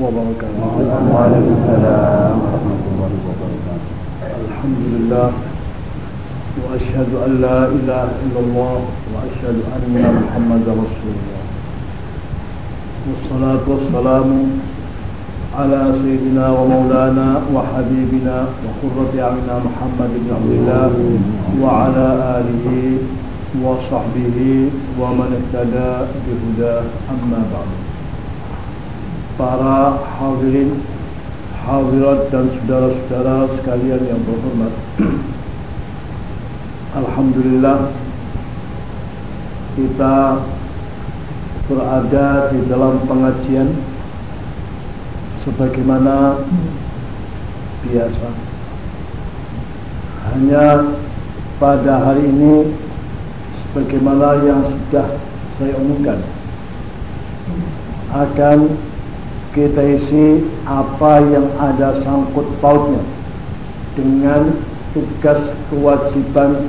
وبركاته وعليكم السلام ورحمة الله وبركاته الحمد لله وأشهد أن لا إله إلا الله وأشهد أن محمدا رسول الله. والصلاة والسلام على سيدنا ومولانا وحبيبنا وقرة أعيننا محمد بن عبد الله وعلى آله وصحبه ومن اهتدى بهداه. أما بعد. Para hadirin hadirat dan saudara-saudara sekalian yang berhormat. Alhamdulillah kita berada di dalam pengajian sebagaimana biasa. Hanya pada hari ini sebagaimana yang sudah saya umumkan akan kita isi apa yang ada sangkut pautnya dengan tugas kewajiban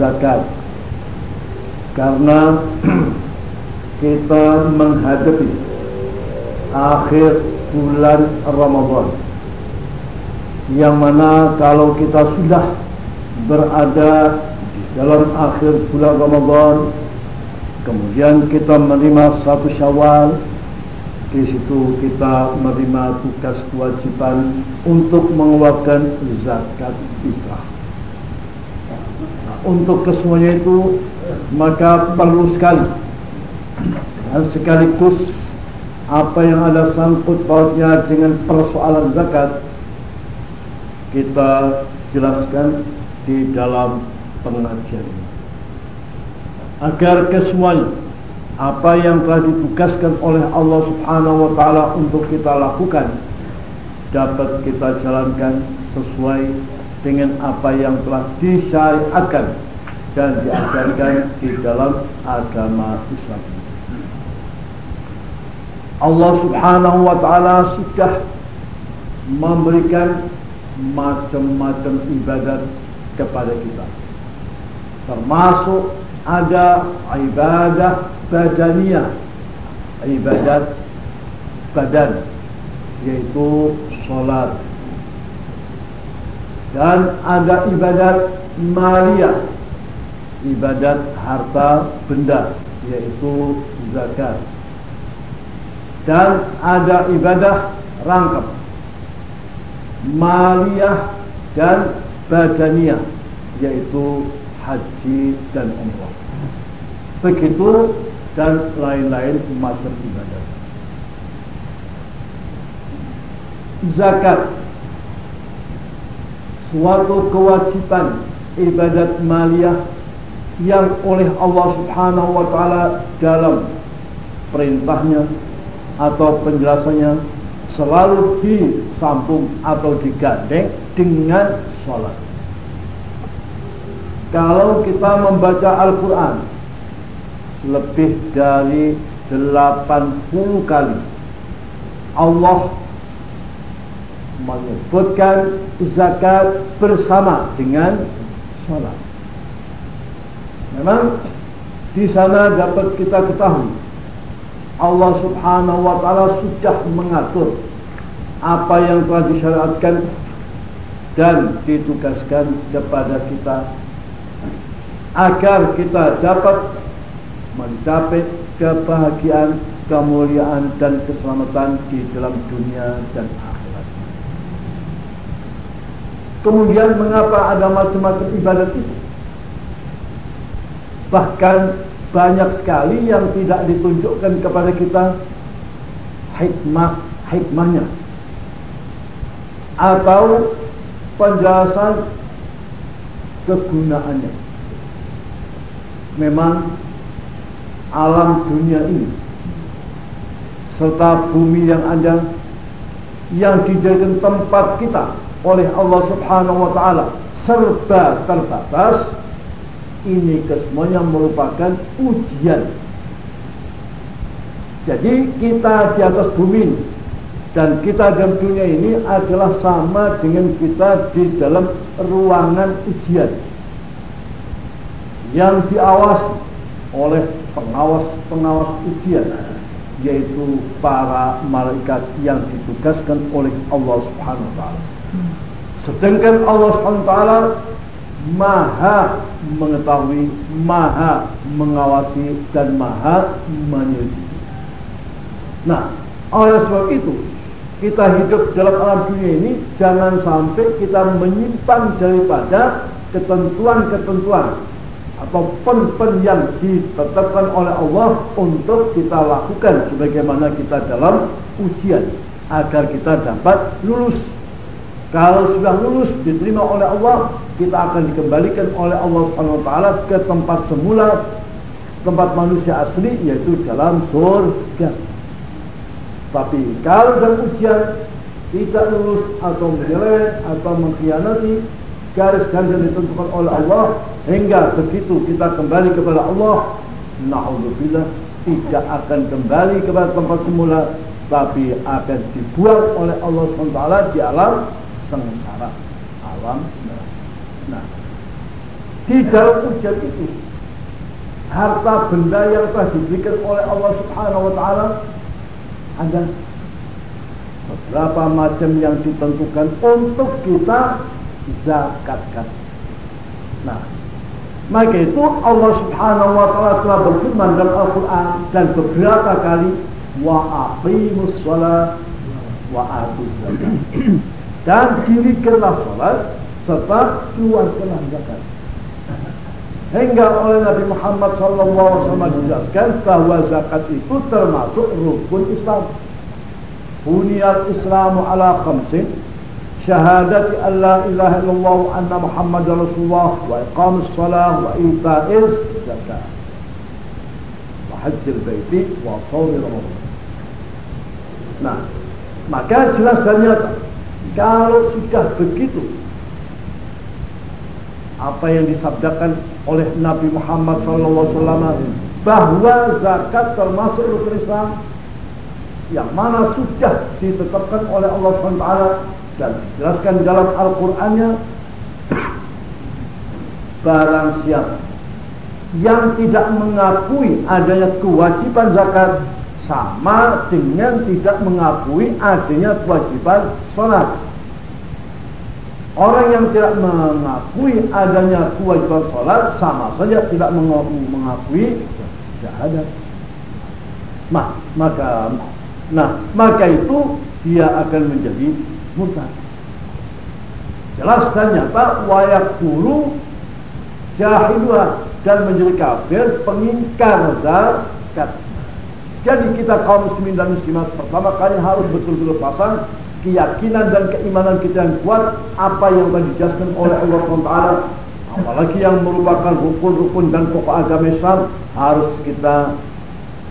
zakat. Karena kita menghadapi akhir bulan Ramadan yang mana kalau kita sudah berada di dalam akhir bulan Ramadan kemudian kita menerima satu syawal di situ kita menerima tugas kewajiban untuk mengeluarkan zakat fitrah. Nah, untuk kesemuanya itu maka perlu sekali. Dan sekaligus apa yang ada sangkut pautnya dengan persoalan zakat kita jelaskan di dalam pengajian. Agar kesemuanya apa yang telah ditugaskan oleh Allah Subhanahu wa taala untuk kita lakukan dapat kita jalankan sesuai dengan apa yang telah disyariatkan dan diajarkan di dalam agama Islam. Allah Subhanahu wa taala sudah memberikan macam-macam ibadat kepada kita. Termasuk ada ibadah badaniyah, ibadat badan yaitu salat. Dan ada ibadat maliyah, ibadat harta benda yaitu zakat. Dan ada ibadah rangkap maliyah dan badaniyah yaitu haji dan umrah. Begitu dan lain-lain macam ibadah zakat suatu kewajiban ibadat maliyah yang oleh Allah Subhanahu wa taala dalam perintahnya atau penjelasannya selalu disambung atau digandeng dengan sholat. Kalau kita membaca Al-Quran lebih dari 80 kali Allah menyebutkan zakat bersama dengan sholat. Memang di sana dapat kita ketahui Allah subhanahu wa ta'ala sudah mengatur apa yang telah disyariatkan dan ditugaskan kepada kita agar kita dapat mencapai kebahagiaan, kemuliaan dan keselamatan di dalam dunia dan akhirat. Kemudian mengapa ada macam-macam ibadat itu? Bahkan banyak sekali yang tidak ditunjukkan kepada kita hikmah hikmahnya atau penjelasan kegunaannya. Memang alam dunia ini serta bumi yang ada yang dijadikan tempat kita oleh Allah Subhanahu wa taala serba terbatas ini kesemuanya merupakan ujian. Jadi kita di atas bumi Dan kita dalam dunia ini adalah sama dengan kita di dalam ruangan ujian yang diawasi oleh pengawas-pengawas ujian yaitu para malaikat yang ditugaskan oleh Allah Subhanahu wa taala. Sedangkan Allah Subhanahu wa taala maha mengetahui, maha mengawasi dan maha menyelidiki. Nah, oleh sebab itu kita hidup dalam alam dunia ini jangan sampai kita menyimpan daripada ketentuan-ketentuan atau pen-pen yang ditetapkan oleh Allah untuk kita lakukan sebagaimana kita dalam ujian agar kita dapat lulus. Kalau sudah lulus diterima oleh Allah, kita akan dikembalikan oleh Allah Subhanahu wa taala ke tempat semula tempat manusia asli yaitu dalam surga. Tapi kalau dalam ujian tidak lulus atau menyeleweng atau mengkhianati garis-garis yang ditentukan oleh Allah hingga begitu kita kembali kepada Allah, naudzubillah tidak akan kembali kepada tempat semula tapi akan dibuang oleh Allah SWT di alam sengsara alam nah di dalam ujian itu. Harta benda yang telah diberikan oleh Allah Subhanahu wa taala ada beberapa macam yang ditentukan untuk kita zakatkan. Nah, maka itu Allah Subhanahu wa taala telah berfirman dalam Al-Qur'an dan beberapa kali wa aqimus shalah wa atuz zakat. Dan dirikanlah salat serta keluarkanlah zakat. Hingga oleh Nabi Muhammad SAW dijelaskan bahwa zakat itu termasuk rukun Islam. Buniyal Islamu ala khamsin ilaha illallah wa anna Muhammad Rasulullah wa iqamis salah wa ita'iz zakat wa hajjil baiti wa sawmi ramadan. Nah, maka jelas dan nyata kalau sudah begitu apa yang disabdakan oleh Nabi Muhammad SAW bahwa zakat termasuk rukun Islam yang mana sudah ditetapkan oleh Allah SWT dan dijelaskan dalam Al-Qur'annya. Barang siapa yang tidak mengakui adanya kewajiban zakat sama dengan tidak mengakui adanya kewajiban sholat. Orang yang tidak mengakui adanya kewajiban sholat sama saja tidak mengakui syahadat. Nah, maka nah, maka itu dia akan menjadi murtad. Jelas dan nyata wayak dulu jahilua dan menjadi kafir pengingkar zakat. Jadi kita kaum muslimin dan muslimat pertama kali harus betul-betul pasang keyakinan dan keimanan kita yang kuat apa yang telah dijelaskan oleh Allah SWT apalagi yang merupakan rukun-rukun dan pokok agama Islam harus kita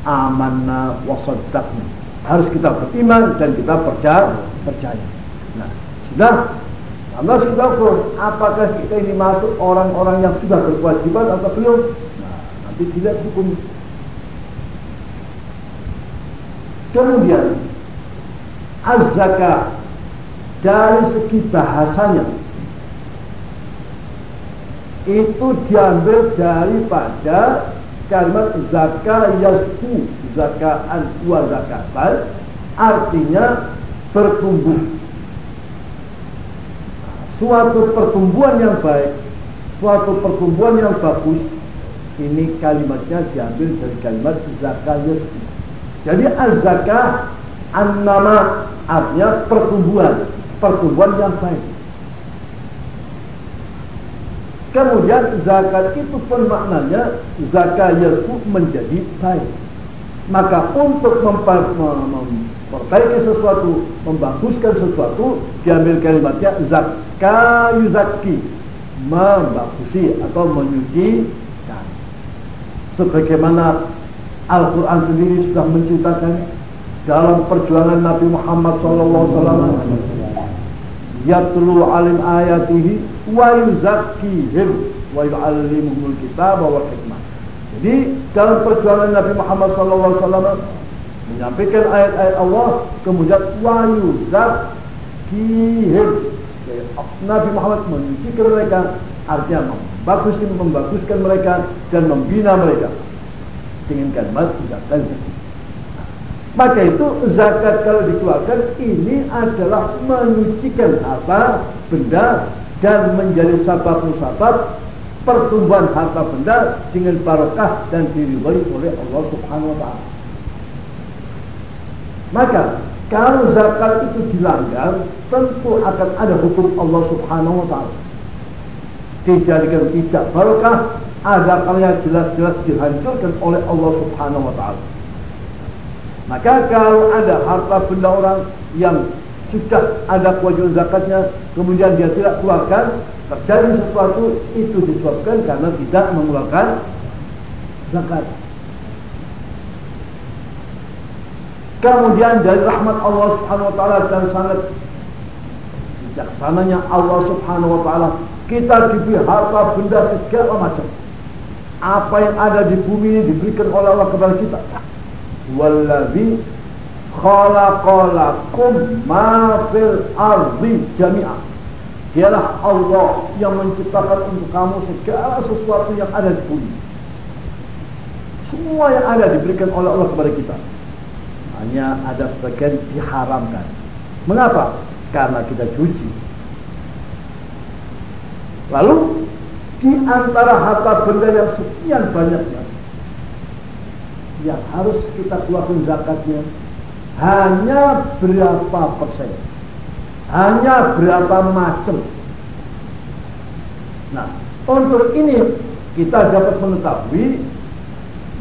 amanah wasaddaqna harus kita beriman dan kita percaya percaya nah sudah. Lantas kita ukur apakah kita ini masuk orang-orang yang sudah berkewajiban atau belum? Nah nanti dilihat hukum kemudian az-zakah dari segi bahasanya itu diambil daripada kalimat zakah yasku zakaan wa zakatan artinya bertumbuh suatu pertumbuhan yang baik suatu pertumbuhan yang bagus ini kalimatnya diambil dari kalimat zakah yasku jadi az-zakah An-nama artinya pertumbuhan, pertumbuhan yang baik. Kemudian zakat itu pun maknanya zakat itu menjadi baik. Maka untuk memperbaiki sesuatu, membaguskan sesuatu, diambil kalimatnya zakat yuzaki, membagusi atau menyucikan. Sebagaimana Al-Quran sendiri sudah menceritakan dalam perjuangan Nabi Muhammad SAW yatlu alim ayatihi wa yuzakkihim wa yu'allimuhumul kitab wal hikmah. Jadi dalam perjuangan Nabi Muhammad SAW menyampaikan ayat-ayat Allah kemudian wayu zakihim Nabi Muhammad menyucikan mereka artinya membaguskan, membaguskan mereka dan membina mereka. Dengan kalimat zakat maka itu zakat kalau dikeluarkan ini adalah menyucikan apa benda dan menjadi sabab musabab pertumbuhan harta benda dengan barokah dan diridhoi oleh Allah Subhanahu wa taala. Maka kalau zakat itu dilanggar, tentu akan ada hukum Allah Subhanahu wa taala. Dijadikan tidak barokah, ada jelas-jelas dihancurkan oleh Allah Subhanahu wa taala. Maka kalau ada harta benda orang yang sudah ada kewajiban zakatnya, kemudian dia tidak keluarkan, terjadi sesuatu itu disebabkan karena tidak mengeluarkan zakat. Kemudian dari rahmat Allah Subhanahu wa taala dan sangat bijaksananya Allah Subhanahu wa taala kita diberi harta benda segala macam. Apa yang ada di bumi ini diberikan oleh Allah kepada kita. Wallazi khalaqalakum ma fil ardi jami'an. Dialah Allah yang menciptakan untuk kamu segala sesuatu yang ada di bumi. Semua yang ada diberikan oleh Allah kepada kita. Hanya ada sebagian diharamkan. Mengapa? Karena kita cuci. Lalu di antara harta benda yang sekian banyaknya yang harus kita keluarkan zakatnya hanya berapa persen hanya berapa macam nah untuk ini kita dapat mengetahui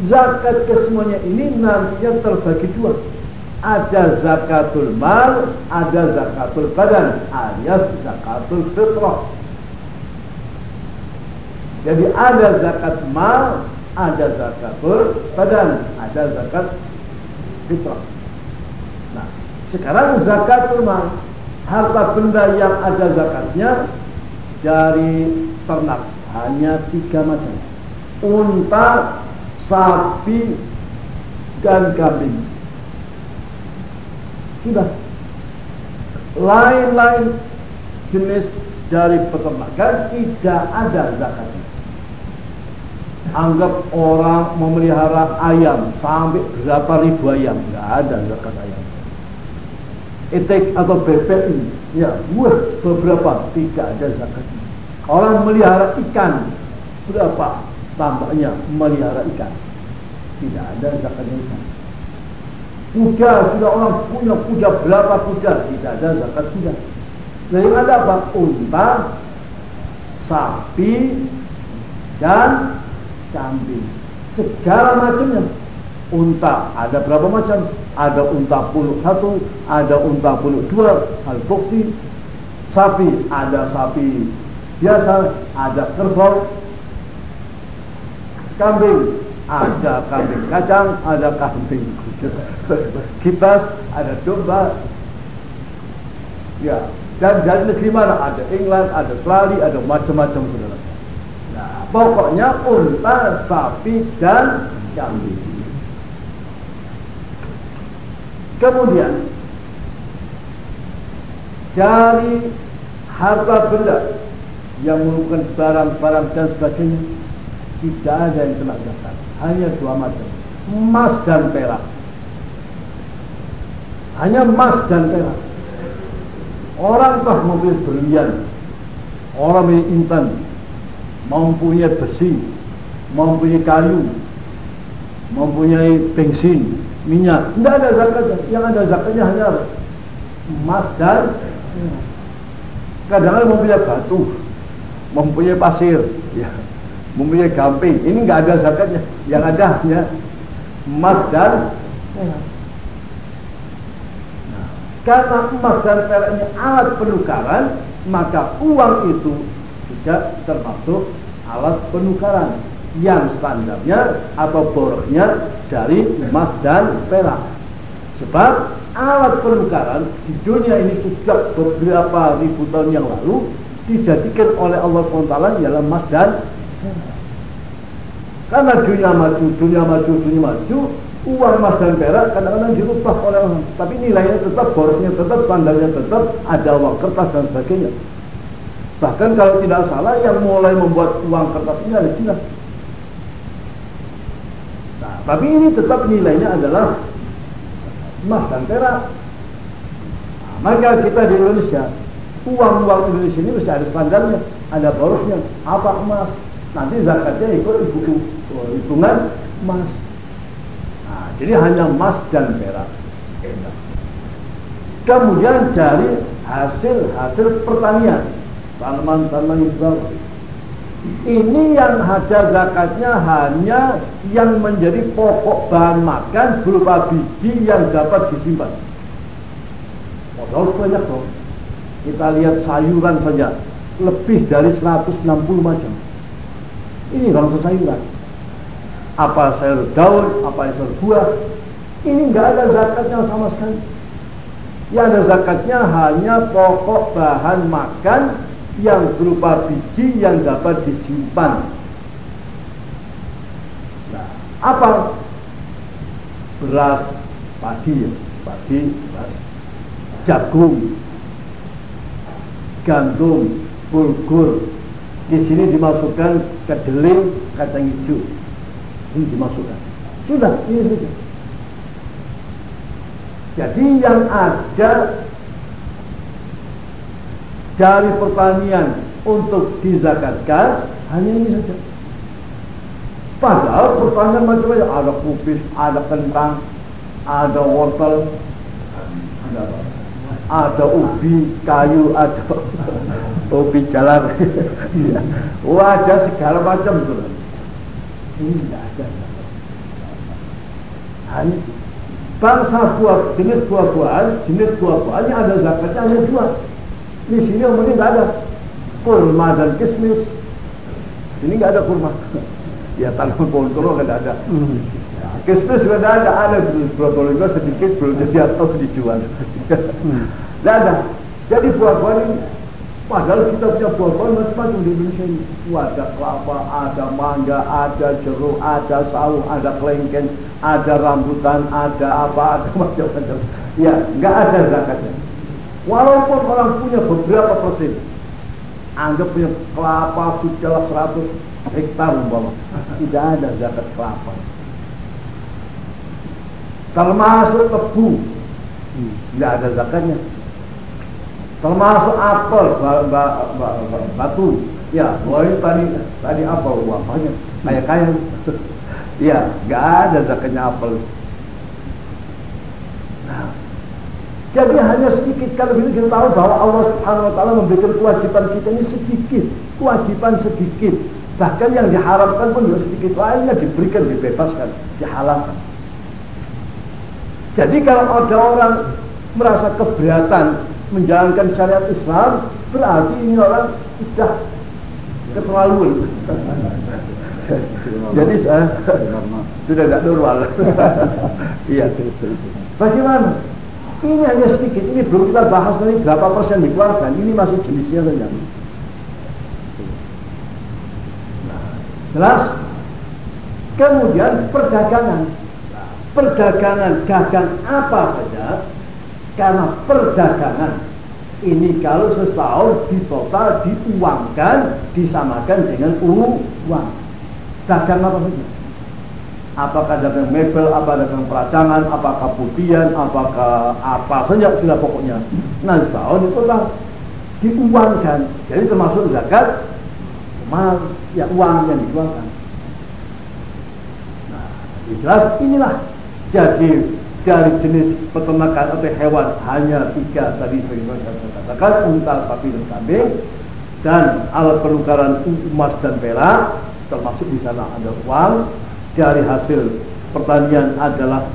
zakat kesemuanya ini nantinya terbagi dua. Ada zakatul mal ada zakatul badan alias zakatul fitrah. Jadi ada zakat mal ada zakatul badan ada zakat fitrah. Sekarang zakat rumah harta benda yang ada zakatnya dari ternak. Hanya tiga macam. Unta, sapi, dan kambing. Sudah. Lain-lain jenis dari peternakan tidak ada zakatnya. Anggap orang memelihara ayam sampai berapa ribu ayam, nggak ada zakat ayam etek atau ini ya buah beberapa tidak ada zakatnya orang melihara ikan berapa tampaknya melihara ikan. Tidak ada zakatnya ikan. Kuda sudah orang punya kuda berapa kuda? Tidak ada zakat kuda. Jadi ada apa? Unta sapi dan kambing. Segala macamnya. Unta ada berapa macam? Ada unta puluh satu ada unta puluh dua hal bukti. Sapi ada sapi biasa ada kerbau kambing. Ada kambing kacang ada kambing kipas ada domba. Ya dan dari negeri mana? Ada England ada Australia ada macam-macam saudara. Nah pokoknya unta sapi dan kambing. Kemudian dari harta benda yang merupakan barang-barang dan sebagainya tidak ada yang kena zakat. Hanya dua macam, emas dan perak. Hanya emas dan perak. Orang toh mempunyai berlian, orang mempunyai intan, mempunyai besi, mempunyai kayu, mempunyai bensin, minyak. Tidak ada zakatnya. Yang ada zakatnya hanya emas dan kadang-kadang mempunyai batu, mempunyai pasir, ya, mempunyai gamping. Ini nggak ada zakatnya. Yang ada hanya emas dan perak. Nah, karena emas dan perak ini alat penukaran, maka uang itu tidak termasuk alat penukaran yang standarnya atau boroknya dari emas dan perak. Sebab alat penukaran di dunia ini sejak beberapa ribu tahun yang lalu dijadikan oleh Allah SWT ialah emas dan. Karena dunia maju, dunia maju, dunia maju, uang emas dan perak kadang-kadang dirubah oleh orang. Tapi nilainya tetap borosnya tetap standarnya tetap ada uang kertas dan sebagainya. Bahkan kalau tidak salah yang mulai membuat uang kertas ini ada Cina. Nah, tapi ini tetap nilainya adalah emas dan perak. Nah, maka kita di Indonesia uang-uang Indonesia ini mesti ada standarnya ada borosnya. Apa emas nanti zakatnya ikut hitungan emas jadi hanya emas dan perak. Kemudian dari hasil-hasil pertanian, tanaman-tanaman itu ini yang ada zakatnya hanya yang menjadi pokok bahan makan berupa biji yang dapat disimpan. Modal banyak dong. Kita lihat sayuran saja lebih dari 160 macam. Ini kalau sayuran apa sayur daun, apa sayur buah. Ini nggak ada zakatnya sama sekali. Yang ada zakatnya hanya pokok bahan makan yang berupa biji yang dapat disimpan. Nah, apa? Beras, padi, padi, beras, jagung, gandum, bulgur. Di sini dimasukkan kedelai, kacang hijau ini dimasukkan. Sudah, ini saja. Jadi yang ada dari pertanian untuk dizakatkan hanya ini saja. Padahal pertanian macam-macam ada kubis, ada kentang, ada wortel, ada ada ubi kayu, ada ubi jalan, Wah, ada segala macam tuh. Ini tidak ada. Hanya bangsa buah jenis buah-buahan, jenis buah-buahannya ada zakatnya hanya dua. Di sini yang penting nggak ada kurma dan kismis. Sini nggak ada kurma. ya tanaman pohon turun nggak ada. Hmm. Ya, kismis nggak ada, ada Probolinggo sedikit belum jadi atau dijual. Tidak ada. Jadi buah-buahan ini Padahal kita punya buah-buahan macam-macam di Indonesia ini. Ada kelapa, ada mangga, ada jeruk, ada sawo, ada kelengkeng, ada rambutan, ada apa, ada macam-macam. Ya, nggak ada zakatnya. Walaupun orang punya beberapa persen, anggap punya kelapa sudah 100 hektar umpama, tidak ada zakat kelapa. Termasuk tebu, tidak ada zakatnya termasuk apel batu. Ya ini tadi tadi apel wah banyak. Kayak kaya ya nggak ada zakatnya apel. Nah, jadi hanya sedikit. Kalau begitu kita tahu bahwa Allah Subhanahu Wa Taala memberikan kewajiban kita ini sedikit. Kewajiban sedikit. Bahkan yang diharapkan pun juga sedikit. Lainnya diberikan dibebaskan dihalalkan. Jadi kalau ada orang merasa keberatan menjalankan syariat Islam berarti ini orang sudah keterlaluan. Jadi saya sudah tidak normal. Iya. Bagaimana? Ini hanya sedikit. Ini belum kita bahas nanti berapa persen dikeluarkan ini masih jenisnya saja. Jelas? Kemudian perdagangan. Perdagangan dagang apa saja karena perdagangan ini kalau setahun di total diuangkan disamakan dengan uang. Dagang apa saja apakah dagang mebel, apa dagang peracangan, apakah putian, apakah apa saja sudah pokoknya. Nah setahun lah diuangkan. Jadi termasuk zakat mal ya uang yang dikeluarkan nah jelas inilah. Jadi dari jenis peternakan atau hewan hanya tiga tadi sebagaimana saya katakan unta, sapi dan kambing. Dan alat penukaran emas dan perak termasuk di sana ada uang. Dari hasil pertanian adalah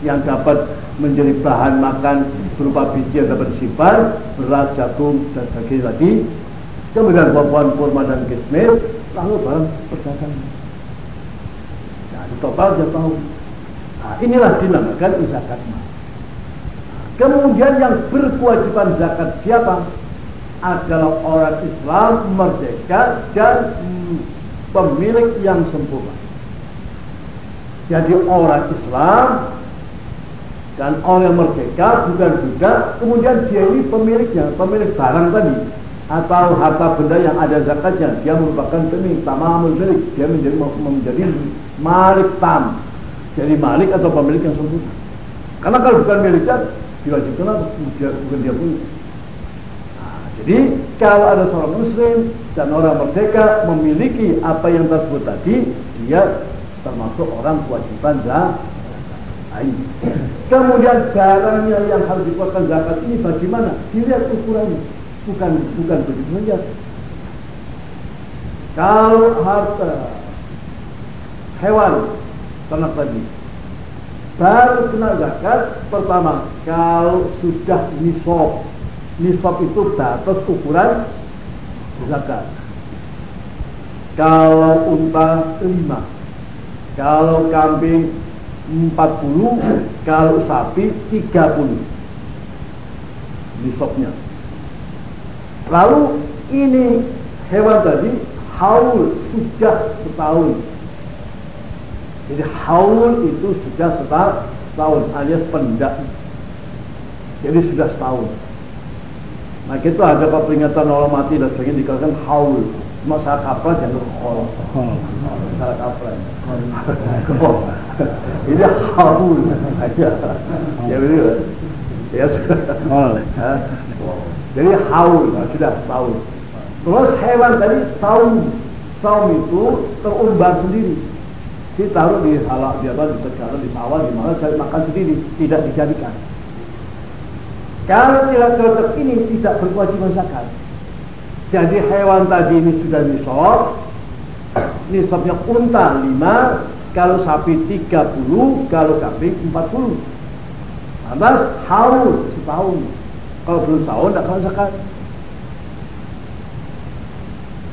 yang dapat menjadi bahan makan berupa biji yang dapat disimpan beras, jagung dan sebagainya lagi. Kemudian buah-buahan kurma dan kismis lalu barang perdagangan. Nah total dia tahu Nah, inilah dinamakan zakat mal. Kemudian yang berkewajiban zakat siapa? Adalah orang Islam merdeka dan pemilik yang sempurna. Jadi orang Islam dan orang yang merdeka bukan juga kemudian dia ini pemiliknya, pemilik barang tadi atau harta benda yang ada zakatnya dia merupakan pemilik tamamul milik dia menjadi menjadi malik tam jadi malik atau pemilik yang sempurna. Karena kalau bukan miliknya diwajibkan apa dia, bukan dia punya. Nah, jadi kalau ada seorang muslim dan orang merdeka memiliki apa yang tersebut tadi dia termasuk orang kewajiban zakat kemudian barangnya yang harus dikeluarkan zakat ini bagaimana? Dilihat ukurannya. Bukan bukan begitu saja. Kalau harta hewan ternak tadi baru kena zakat pertama kalau sudah nisab. Nisab itu batas ukuran zakat. Kalau unta lima kalau kambing 40 kalau sapi 30 nisabnya. Lalu ini hewan tadi haul sudah setahun jadi haul itu sudah setahun alias pendak. Jadi sudah setahun. Nah itu ada peringatan orang mati dan sebagainya dikatakan haul. Masalah kapal jangan khol. Masalah kapal. Ini haul. Ya betul. Ya sudah. Jadi haul sudah setahun. Terus hewan tadi saum. Saum itu terumbar sendiri ditaruh di halak di apa di tegara di sawah di mana cari makan sendiri. Tidak dijadikan. Kalau tidak cocok ini tidak berkewajiban zakat. Jadi hewan tadi ini sudah nisab. Nisabnya unta 5 kalau sapi 30 kalau kambing 40 lantas haul setahun. Kalau belum tahun tidak akan zakat.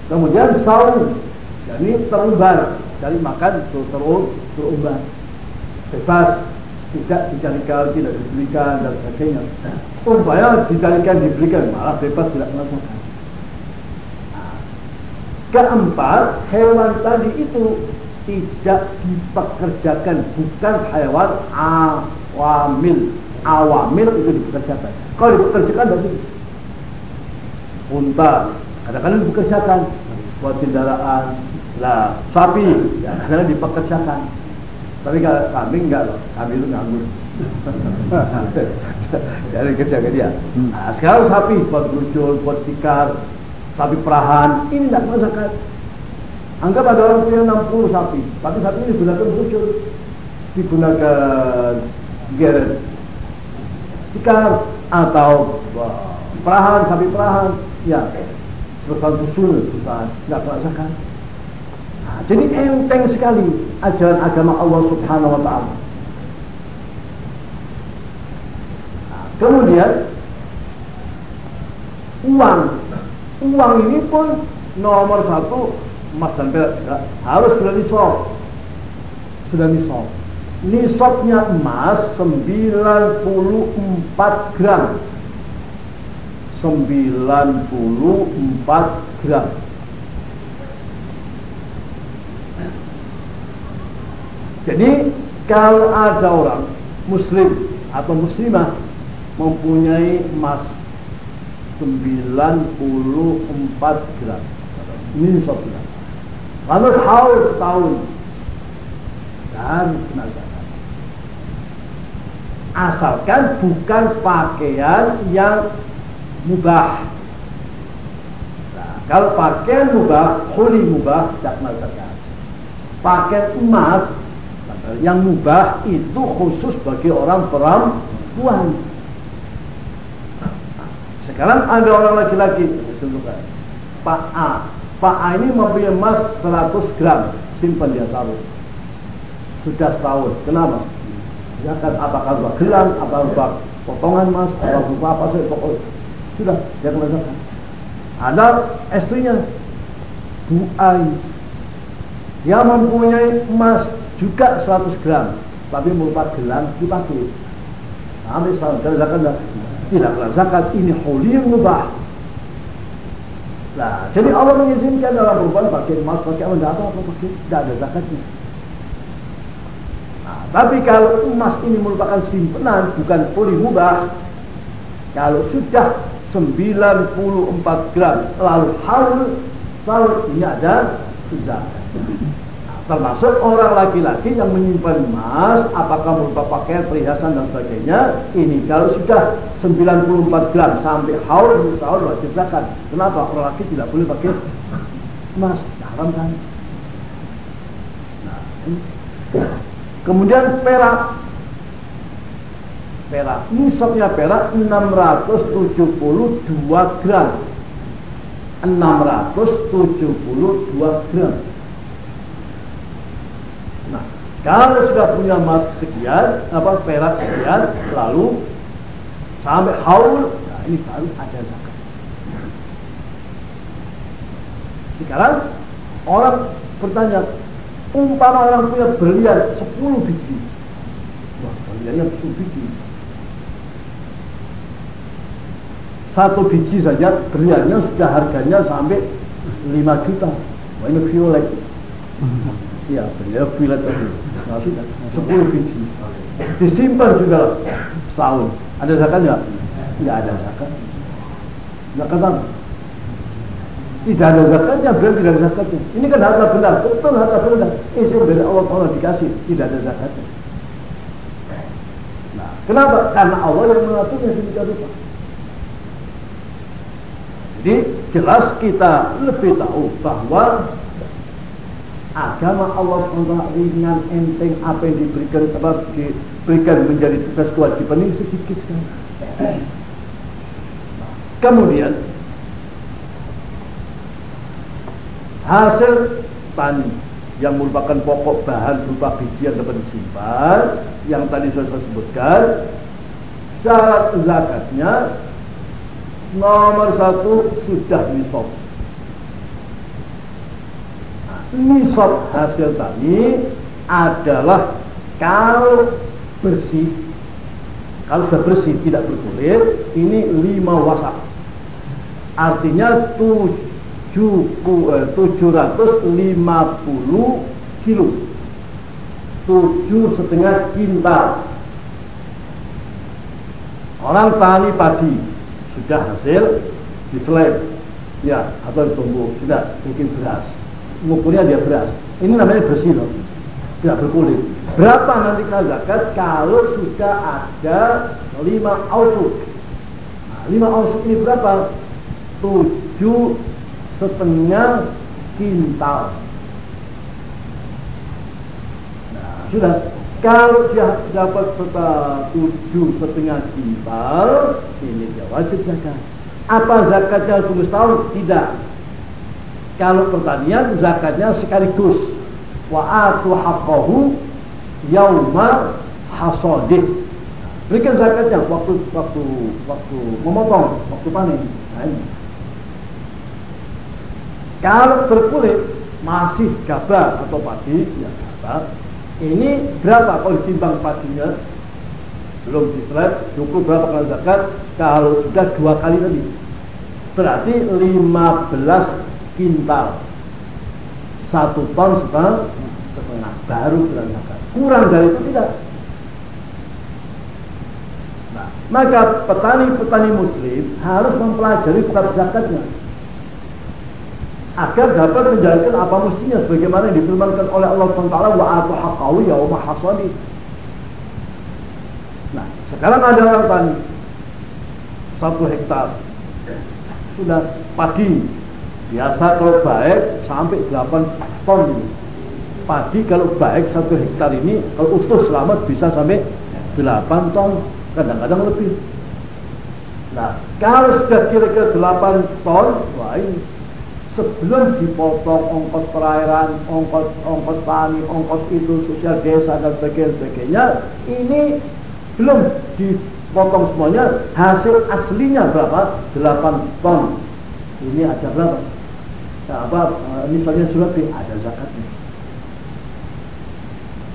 Kemudian saum. Jadi terumbar cari makan terus terus terubah bebas tidak dicarikan tidak diberikan dan sebagainya. Umpaya dicarikan diberikan malah bebas tidak melakukan keempat hewan tadi itu tidak dipekerjakan bukan hewan awamil. Awamil itu dipekerjakan. Kalau dipekerjakan berarti unta kadang-kadang dipekerjakan. Buat kendaraan lah sapi ya karena dipekerjakan. Tapi kalau kambing enggak loh, kambing itu nganggur. Jadi kerja ke dia. Nah, sekarang sapi buat gurjul, buat tikar, sapi perahan, ini tidak masakan. Anggap ada orang punya 60 sapi, tapi sapi ini digunakan gurjul, digunakan geret, tikar atau perahan, sapi perahan, ya perusahaan susun, perusahaan tidak merasakan. Jadi enteng sekali ajaran agama Allah Subhanahu wa taala. Kemudian uang, uang ini pun nomor satu emas dan perak harus sudah nisab, sudah nisab. Nisabnya emas 94 gram, 94 gram. Jadi kalau ada orang muslim atau muslimah mempunyai emas 94 gram ini gram lalu haul setahun dan kena asalkan bukan pakaian yang mubah. Nah, kalau pakaian mubah huli mubah tidak kena pakaian emas yang mubah itu khusus bagi orang perempuan. Sekarang ada orang laki-laki, Pak A. Pak A ini mempunyai emas 100 gram, simpan dia taruh. Sudah setahun. Kenapa? Ya kan apakah berupa gelang, apa potongan emas, apa berupa apa saja pokoknya. Sudah, dia kena Ada istrinya, Bu Ai. Dia mempunyai emas juga 100 gram tapi merupakan gelang dipakai sampai 100 gram zakat tidak kena zakat ini huli mubah. Nah jadi Allah mengizinkan dalam perempuan pakai emas pakai apa tidak apa-apa pakai tidak ada zakatnya. Tapi kalau emas ini merupakan simpenan bukan poli mubah, kalau sudah 94 gram lalu haul selalu ini ada zakat. Termasuk orang laki-laki yang menyimpan emas, apakah berupa pakaian, perhiasan dan sebagainya. Ini kalau sudah 94 gram sampai haul, haul wajib zakat. Kenapa orang laki tidak boleh pakai emas? Haram kan? Nah, kemudian perak perak nisabnya perak 672 gram 672 gram kalau sudah punya emas sekian apa perak sekian lalu sampai haul nah ini baru ada zakat. Sekarang orang bertanya umpama orang punya berlian 10 biji. Wah berliannya 10 biji. Satu biji saja berliannya sudah harganya sampai 5 juta. Wah, ini violet. Ya berlian violet tadi nah, sudah. 10 biji disimpan sudah setahun. Ada zakat nggak? nggak ada zakat. Zakat apa? tidak ada zakatnya berarti tidak ada zakatnya. Ini kan harta benar betul harta benar ini dari Allah Allah dikasih. Tidak ada zakatnya. Nah kenapa? karena Allah yang mengaturnya demikian rupa. Jadi jelas kita lebih tahu bahwa agama Allah SWT ringan enteng apa yang diberikan apa diberikan menjadi tugas kewajiban ini sedikit sekali. Kemudian hasil tani yang merupakan pokok bahan berupa biji yang dapat disimpan yang tadi sudah saya sebutkan syarat zakatnya Nomor satu sudah nisab. Nisab hasil tani adalah kalau bersih, kalau sudah bersih tidak berkulit, ini lima wasak. Artinya tujuh, eh, tujuh ratus lima puluh kilo, tujuh setengah kintal. Orang tani padi sudah hasil diseleb ya atau ditumbuk sudah bikin beras mengukurnya dia beras. Ini namanya bersih loh. Tidak berkulit. Berapa nanti kalau zakat kalau sudah ada lima ausuk? Nah, lima ausuk ini berapa? Tujuh setengah kintal. Nah sudah. Kalau dia dapat serta tujuh setengah kintal, ini dia wajib zakat. Apa zakatnya tunggu setahun? Tidak. Kalau pertanian zakatnya sekaligus. Wa atu haqqahu yauma hasadih. Berikan zakatnya waktu waktu waktu memotong, waktu panen. Nah, ini. Kalau berkulit masih gabah atau padi, ya gabah ini berapa kalau ditimbang padinya? Belum dislab, cukup berapa kalau zakat? Kalau sudah dua kali tadi. Berarti 15 kintal. Satu ton setengah, baru bulan zakat. Kurang dari itu tidak. Nah, maka petani-petani muslim harus mempelajari kitab zakatnya agar dapat menjalankan apa mestinya sebagaimana yang difirmankan oleh Allah SWT wa atu haqqahu yauma hasadi. Nah, sekarang ada orang tani satu hektar sudah padi biasa kalau baik sampai 8 ton padi kalau baik satu hektar ini kalau utuh selamat bisa sampai 8 ton kadang-kadang lebih. Nah kalau sudah kira-kira 8 ton wah sebelum dipotong ongkos perairan, ongkos ongkos tani, ongkos itu sosial desa dan sebagainya, sebagainya ini belum dipotong semuanya hasil aslinya berapa? 8 ton. Ini ada berapa nah, apa eh, misalnya surat ada zakatnya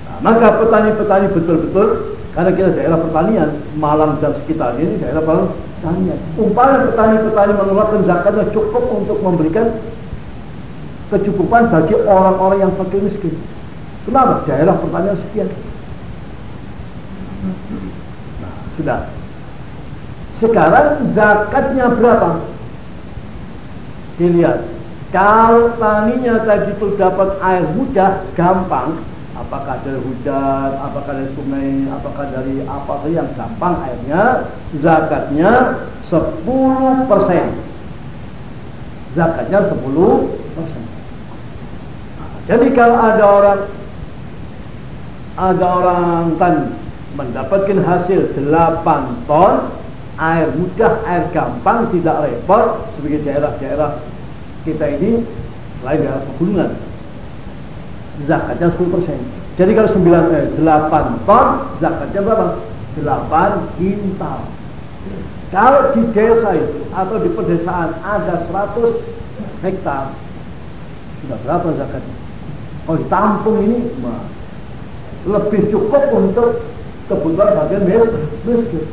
nah, maka petani-petani betul-betul karena kita daerah pertanian Malang dan sekitarnya ini daerah pertanian umpamanya petani-petani mengeluarkan zakatnya cukup untuk memberikan kecukupan bagi orang-orang yang fakir miskin. Kenapa? Daerah pertanian sekian. Sudah. Sekarang zakatnya berapa? Dilihat. Kalau taninya tadi itu dapat air mudah, gampang. Apakah dari hujan, apakah dari sungai, apakah dari apa yang gampang airnya, zakatnya 10 persen. Zakatnya 10 persen. Jadi kalau ada orang ada orang kan mendapatkan hasil 8 ton air mudah, air gampang, tidak repot sebagai daerah-daerah kita ini lain daerah pegunungan zakatnya 10% jadi kalau 9, eh, 8 ton zakatnya berapa? 8 kintal kalau di desa itu atau di pedesaan ada 100 hektar sudah berapa zakatnya? kalau ditampung ini mah, lebih cukup untuk kebutuhan bagian miskin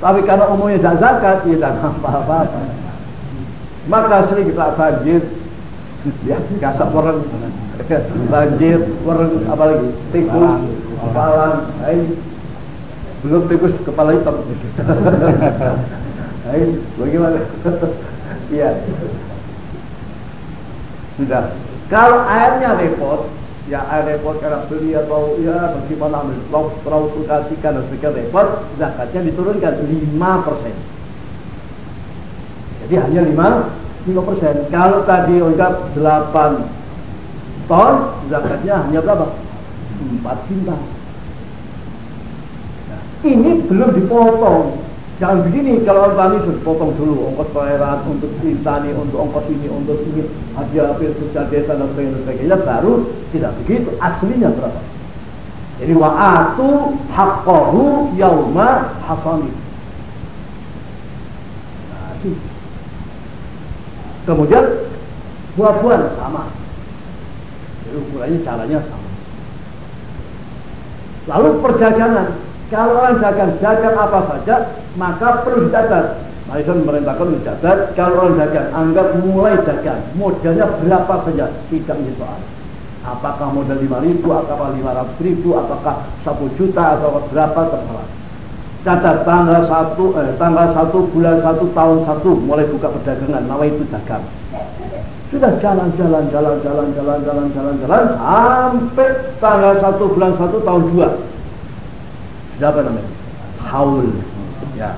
tapi karena umumnya tidak zakat, ya tidak apa-apa. Maka sering kita banjir, ya kasak orang banjir, orang apalagi tikus, kepala, hai, belum tikus kepala hitam. hai, bagaimana? Iya. Sudah. Kalau airnya repot, ya repot karena beli atau ya bagaimana? Ambil transportasikan dan sebagainya. Repot zakatnya diturunkan 5 persen. Jadi hanya 5 5 persen. Kalau tadi ungkap 8 ton zakatnya hanya berapa? 4 kintal nah, ini belum dipotong Jangan begini kalau tani sudah potong dulu ongkos pelayaran untuk tani, untuk ongkos ini, untuk ini, hadiah sosial desa dan sebagainya, sebagainya, baru tidak begitu. Aslinya berapa? Jadi wa'atu haqqahu yauma hasani. Nah, Kemudian buah-buahan sama. Jadi ukurannya caranya sama. Lalu perdagangan kalau orang dagang, dagang apa saja, maka perlu dicatat. Malaysia memerintahkan mencatat, kalau orang dagang, anggap mulai dagang, modalnya berapa saja, tidak menjadi soal. Apakah modal 5 ribu, apakah 500 ribu, apakah 1 juta, atau berapa terserah. Catat tanggal 1, eh, tanggal 1 bulan 1 tahun 1 mulai buka perdagangan, nama itu dagang. Sudah jalan-jalan, jalan-jalan, jalan-jalan, jalan-jalan sampai tanggal 1 bulan 1 tahun 2 apa namanya? Haul. Ya.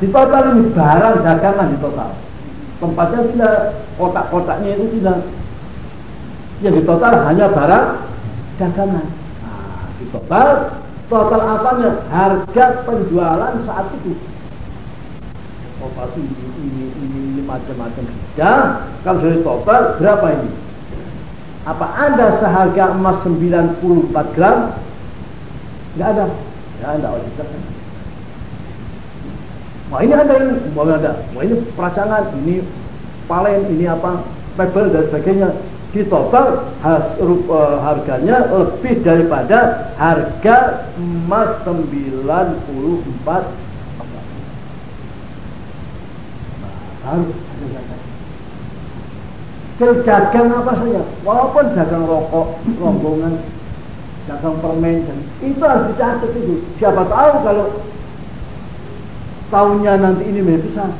Di total ini barang dagangan di total. Tempatnya tidak, kotak-kotaknya itu tidak. Ya di total hanya barang dagangan. Nah, di total, total apanya? Harga penjualan saat itu. Total ini, ini, ini, ini macam-macam. Ya, kalau sudah total berapa ini? Apa ada seharga emas 94 gram? Enggak ada. Ya, ada kan. Wah ini ada ini, mau ada. Wah ini peracangan, ini palen, ini apa, pebble dan sebagainya. Di total has, uh, harganya lebih daripada harga emas 94 nah, harus ada dagang apa saja, walaupun dagang rokok, rombongan, dagang permen dan itu harus dicatat itu siapa tahu kalau tahunnya nanti ini lebih besar.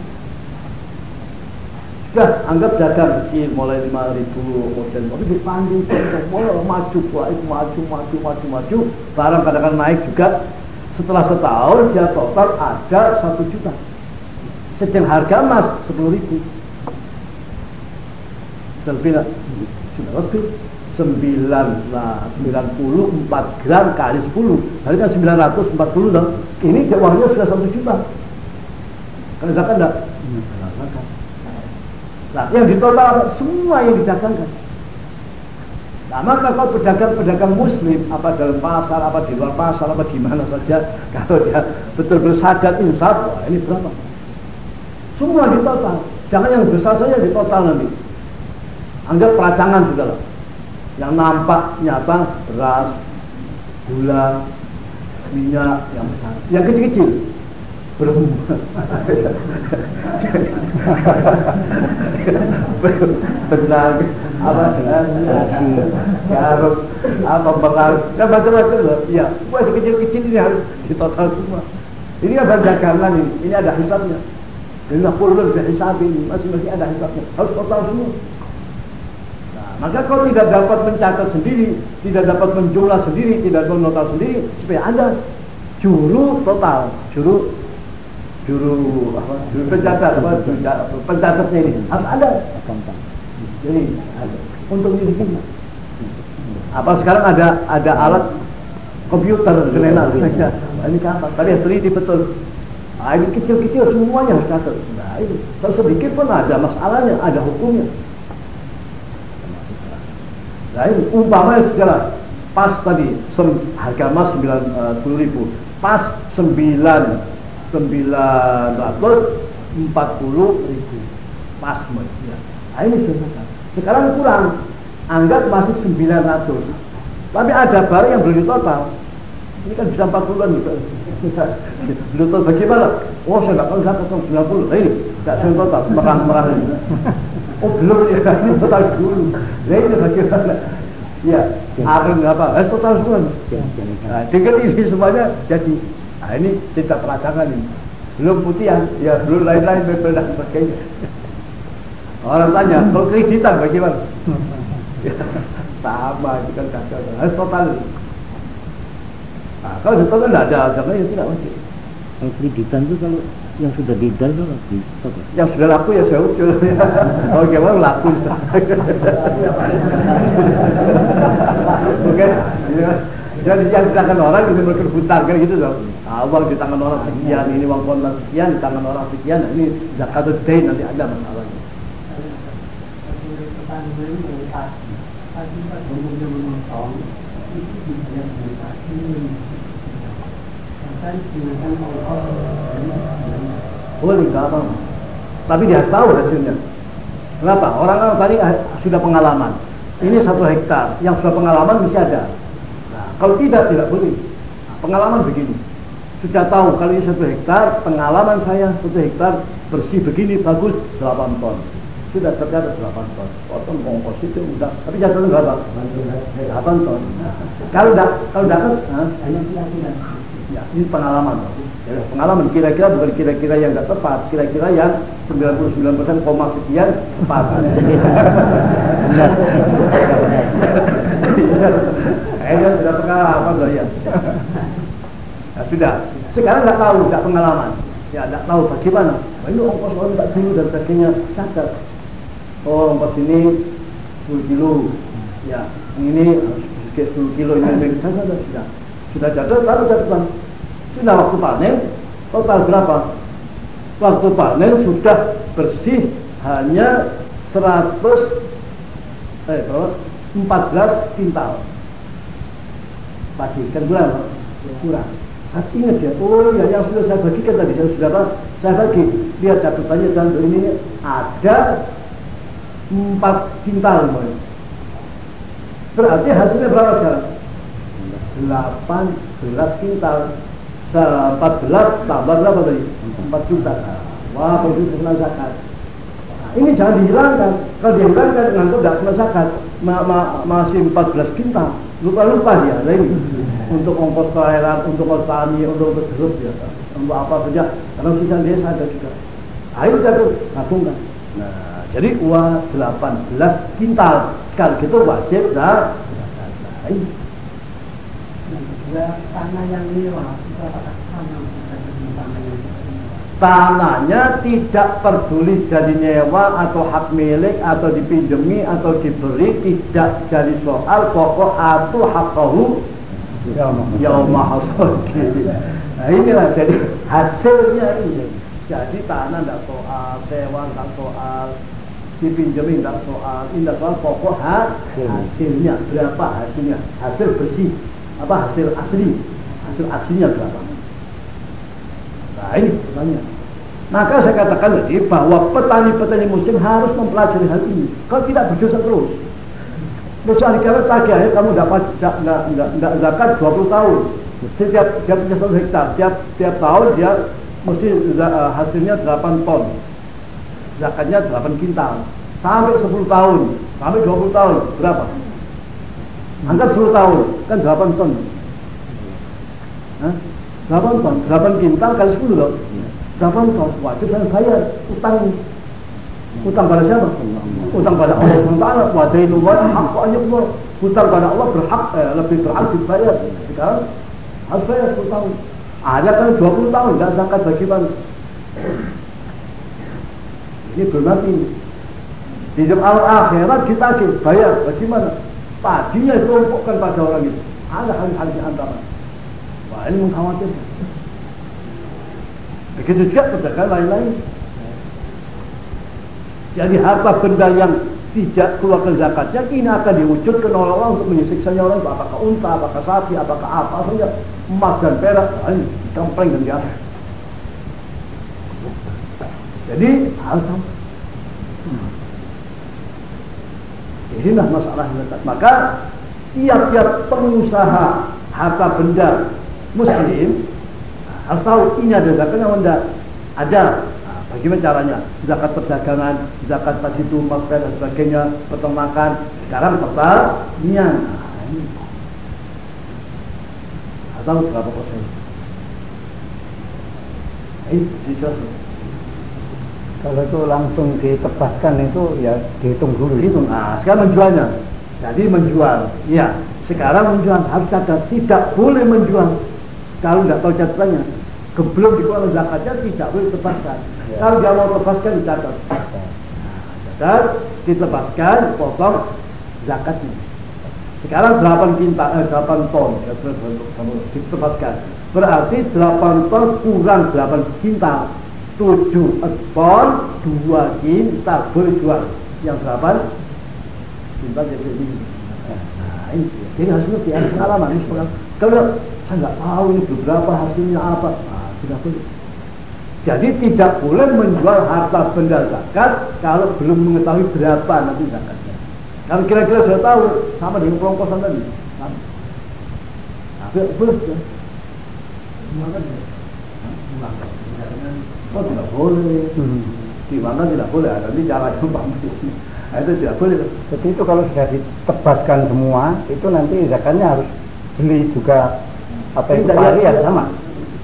Sudah anggap dagang kecil mulai lima ribu model tapi dipandu mulai maju itu maju maju maju maju barang kadang-kadang naik juga. Setelah setahun dia total ada satu juta. Sedang harga emas sepuluh ribu. Lebih sudah lebih. 9 nah, 94 gram kali 10 berarti kan 940 dong ini uangnya sudah 1 juta kalau zakat enggak? nah yang ditotal semua yang didagangkan. Nah maka kalau pedagang-pedagang muslim apa dalam pasar, apa di luar pasar, apa di mana saja kalau dia betul-betul sadar insaf, wah ini berapa? Semua ditotal. Jangan yang besar saja ditotal nanti. Anggap peracangan sudah lah. Yang nampak nyata beras, gula, minyak yang besar. Yang kecil-kecil belum. Benang apa nasi garuk apa benang dan macam-macam loh ya buat kecil-kecil ini harus ditotal semua. Ini ada dagangan ini? Ini ada hisabnya lima puluh lebih hisab ini? Masing-masing ada hisabnya harus total semua. Nah, maka kau tidak dapat mencatat sendiri tidak dapat menjumlah sendiri tidak dapat menota sendiri supaya ada. Juru total. Juru juru apa? Juru pencatat apa? Juru pencatatnya ini. Harus ada? Jadi untuk ini. Apa sekarang ada ada alat komputer kelena ini kapan tapi yang teliti betul. Nah, ini kecil-kecil semuanya harus catat. Nah ini. Sedikit pun ada masalahnya ada hukumnya. Nah ini umpamanya segala. Pas tadi harga emas 90 ribu. Pas 9 940 ribu. Pas ya. Nah, ini sudah. Sekarang kurang. Anggap masih 900 tapi ada barang yang belum total. Ini kan bisa 40an juga belum total bagaimana? Oh saya nggak tahu saya potong 90 nah ini nggak saya total. Merang-merang ini oh belum ya. Ini total dulu. Nah ini bagaimana? Ya areng apa eh total semua. Nah, dengan ini semuanya jadi Nah ini tidak peracangan ini. Belum putihan, ya belum lain-lain mebel dan sebagainya. Orang tanya, kalau kreditan bagaimana? ya, sama, itu kan kacau. Harus total. Nah, kalau total tidak ada agama ya tidak wajib. Kalau kreditan itu kalau yang sudah didal itu lagi yang sudah laku ya saya ucul oh gimana laku mungkin ya. Jadi yang di tangan orang itu hutang kan gitu dong. Nah, uang di tangan orang sekian, ini uang kontan sekian, di tangan orang sekian, nah, ini zakat dain nanti ada masalahnya. Boleh nggak apa Tapi dia tahu hasilnya. Kenapa? Orang-orang tadi sudah pengalaman. Ini satu hektar, yang sudah pengalaman bisa ada. Kalau tidak, tidak boleh. Nah, pengalaman begini. Sudah tahu kalau ini satu hektar, pengalaman saya satu hektar bersih begini bagus 8 ton. Sudah tercatat 8 ton. Potong ongkos itu udah. Tapi jatuhnya berapa? 8 ton. Kalau tidak, kalau dapat, ya, ini pengalaman. Ya, pengalaman kira-kira bukan kira-kira yang tidak tepat, kira-kira yang 99% koma sekian pas. Kayaknya sudah pengalaman loh ya. Nah, sudah. Sekarang nggak tahu, nggak pengalaman. Ya, nggak tahu bagaimana. Nah, ini ongkos orang tak dulu dan sebagainya catat. Oh, ongkos ini 10 kilo. Ya, ini sedikit 10 kilo ini sudah sudah. Sudah catat, baru catatan. Sudah waktu panen, total berapa? Waktu panen sudah bersih hanya 100 eh berapa? 14 kintal pagi kan kurang kurang. Saya ingat ya oh ya yang sudah saya bagikan tadi. Saya sudah apa? Saya bagi. Lihat catatannya dan ini ada empat kintal berarti hasilnya berapa sekarang? 18 kintal. 14 tambah berapa tadi? 4 juta wah begitu kena zakat. Nah, ini jangan dihilangkan. Kalau dihilangkan ngantuk tidak kena zakat. Ma ma masih 14 kintal lupa-lupa dia lain untuk ongkos kelahiran, untuk ongkos tani, untuk bergerut ya, untuk apa saja. Karena sisa desa ada juga. Ayo jatuh, gabungkan. Nah, jadi uang 18 kintal. Kalau gitu wajib dah. Nah, tanah yang mewah, kita sama tanahnya tidak peduli jadi nyewa atau hak milik atau dipinjami atau diberi tidak jadi soal pokok atau hakahu yauma hasadi nah inilah jadi hasilnya ini. Jadi tanah tidak soal sewa tidak soal dipinjami tidak soal ini soal pokok hasilnya. Berapa hasilnya? Hasil bersih. Apa? Hasil asli. Hasil aslinya berapa Nah ini pertanyaan. Maka saya katakan tadi bahwa petani-petani muslim harus mempelajari hal ini. Kalau tidak berdosa terus. Dosa dikira tagih ya kamu dapat tidak zakat 20 tahun. Setiap dia punya satu hektar, tiap tiap tahun dia mesti hasilnya 8 ton. Zakatnya 8 kintal. sampai 10 tahun, sampai 20 tahun, berapa? Anggap 10 tahun, kan 8 ton. Hah? 8 ton, 8 kintal kali 10 loh. 8 ton, wajib saya bayar utang utang pada siapa? Utang pada Allah SWT. Wa dainu wa an yuqda. Utang pada Allah berhak eh, lebih berhak dibayar. Sekarang harus bayar 10 tahun. Ada kan 20 tahun tidak zakat bagaimana? Ini belum mati. Di jam akhirat kita bayar bagaimana? Tadinya ditumpukkan pada orang itu. Ada hal-hal di antara. Ini mengkhawatirkan. Begitu juga pedagang lain-lain. Jadi harta benda yang tidak keluarkan zakatnya ini akan diwujudkan oleh Allah untuk menyisiksanya orang itu apakah unta, apakah sapi, apakah apa saja emas dan perak nah, ini kempleng dan di atas. Jadi harus tahu. Hmm. Inilah masalah zakat. Maka tiap-tiap pengusaha harta benda Muslim harus tahu ini ada zakatnya atau Ada. Nah, bagaimana caranya? Zakat perdagangan, zakat tadi itu mas dan sebagainya, peternakan. Sekarang pertanian. Nah, ini. Tahu berapa persen? Ini dijelaskan. Kalau itu langsung ditebaskan itu ya dihitung dulu. Hitung. Nah, sekarang menjualnya. Jadi menjual. Iya. Sekarang menjual harus catat. Tidak boleh menjual kalau tidak tahu catatannya. Sebelum dikeluarkan zakatnya tidak boleh ditebaskan. Ya. Kalau dia mau tebaskan dicatat. Catat, ditebaskan, potong zakatnya. Sekarang 8 kintal, eh, 8 ton ya, ditebaskan. Berarti 8 ton kurang 8 kintal tujuh ekor dua kintal boleh jual yang berapa kintal jadi ini nah ini jadi harus ngerti ini pengalaman kalau saya nggak tahu ini beberapa hasilnya apa nah, tidak boleh jadi tidak boleh menjual harta benda zakat kalau belum mengetahui berapa nanti zakatnya kalau kira-kira sudah tahu sama dengan pelongkosan tadi sama. Nah, boleh ya. Oh tidak boleh. Hmm. Di mana tidak boleh? Ada ini cara yang nah, itu tidak boleh. Jadi itu kalau sudah ditebaskan semua, itu nanti zakatnya harus beli juga apa itu pari ya sama.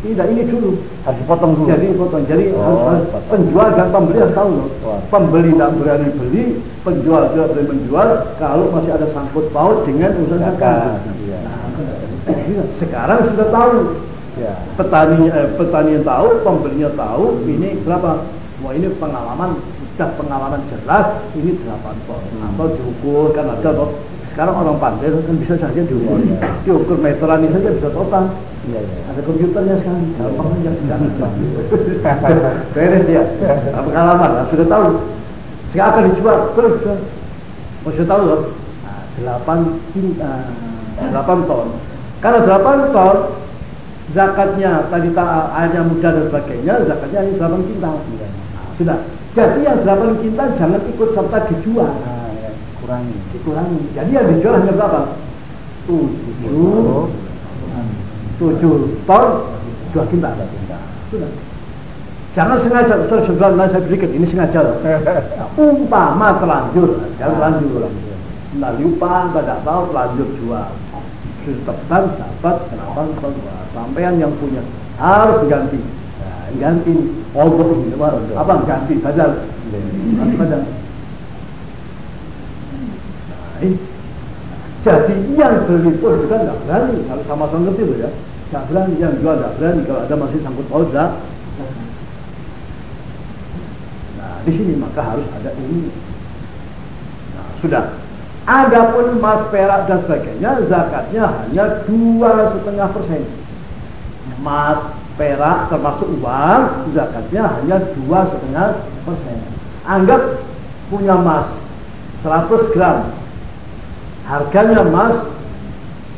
Tidak ini dulu harus dipotong dulu. Jadi potong. Jadi oh, harus penjual dan pembeli harus tahu loh. Pembeli tidak berani beli, penjual tidak berani menjual kalau masih ada sangkut paut dengan urusan zakat. Iya. Nah, sekarang sudah tahu Ya. Petani eh, petani yang tahu, pembelinya tahu, ini berapa? Wah ini pengalaman, sudah pengalaman jelas, ini 8 ton. Hmm. Atau diukur, kan ada toh. Sekarang orang pandai kan bisa saja diukur. Diukur meteran ini saja bisa total. Ya, ya. Ada komputernya sekarang, gampang aja. Beres ya. Nah, pengalaman, nah, sudah tahu. Sekarang akan dijual, terus. Oh, sudah tahu loh. Nah, 8, uh, 8 ton. Karena 8 ton, zakatnya tadi hanya muda dan sebagainya, zakatnya ini 8 kintal. Ya. sudah. Jadi yang 8 kintal jangan ikut serta dijual. Nah. Kurangi. Dikurangi. Jadi yang dijual hanya berapa? 7 7 ton 2 kintal. Sudah. Jangan sengaja, Ustaz sebenarnya saya sedikit, ini sengaja loh. Umpama terlanjur, sekarang terlanjur. Nah, lupa, tidak tahu terlanjur jual terbang dapat kenapa sampean yang punya harus ganti nah, ganti obor ini apa ganti badal badal nah, ini jadi yang beli pun juga nggak berani. Kalau sama-sama ngerti loh ya. Nggak berani. Yang jual nggak berani. Kalau ada masih sangkut paut nah di sini maka harus ada ini. Nah sudah. Adapun emas, perak dan sebagainya, zakatnya hanya dua setengah persen. Emas, perak termasuk uang, zakatnya hanya dua setengah persen. Anggap punya emas 100 gram, harganya emas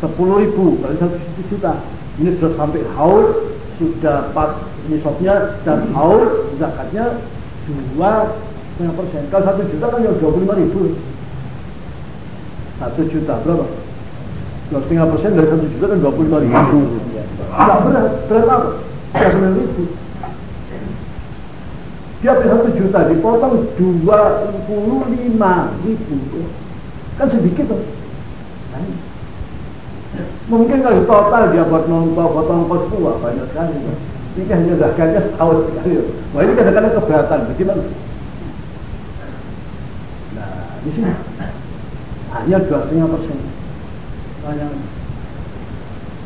10 ribu, berarti 1 juta. Ini sudah sampai haul, sudah pas nisabnya dan haul, zakatnya dua setengah persen. Kalau satu juta kan ya 25 ribu satu juta berapa? Dua setengah persen dari satu juta kan dua puluh lima ribu. Tidak berat, berat apa? Tiga sembilan ribu. dia beli satu juta dipotong dua puluh lima ribu kan sedikit tuh mungkin kalau total dia buat nongkrong potong kos itu wah banyak sekali. Ini hanya zakatnya setahun sekali. Wah ini kadang-kadang keberatan bagaimana? Nah di sini. Hanya dua setengah persen.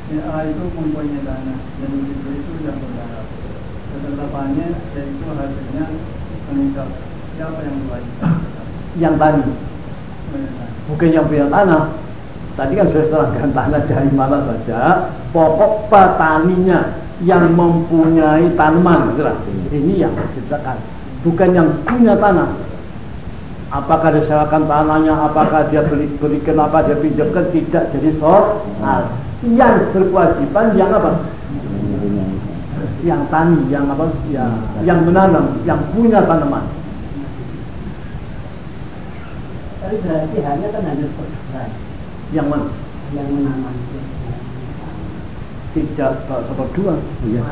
Yang A itu mempunyai dana. Dan itu itu yang berharap. Ketetapannya yaitu hasilnya meningkat. Siapa yang diwajibkan yang tani bukan yang punya tanah tadi kan saya serahkan tanah dari mana saja pokok petaninya yang mempunyai tanaman ini yang diceritakan. Bukan yang punya tanah. Apakah dia sewakan tanahnya apakah dia beli berikan apa dia pinjamkan tidak jadi soal. Yang berkewajiban yang apa? Yang tani yang apa? Ya yang menanam yang punya tanaman. Tapi berarti hanya kan hanya yang mana? Yang menanam. Tidak seperdua iya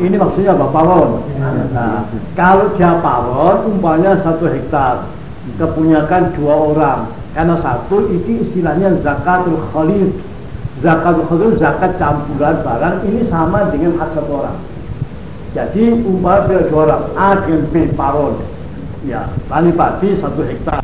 ini maksudnya apa? Pawon nah, kalau dia pawon umpamanya satu hektar. Kepunyakan dua orang. Karena satu itu istilahnya zakatul khalid zakatul khalid zakat campuran barang ini sama dengan hak satu orang. Jadi umpamanya dua orang A dengan B paron ya tani padi satu hektar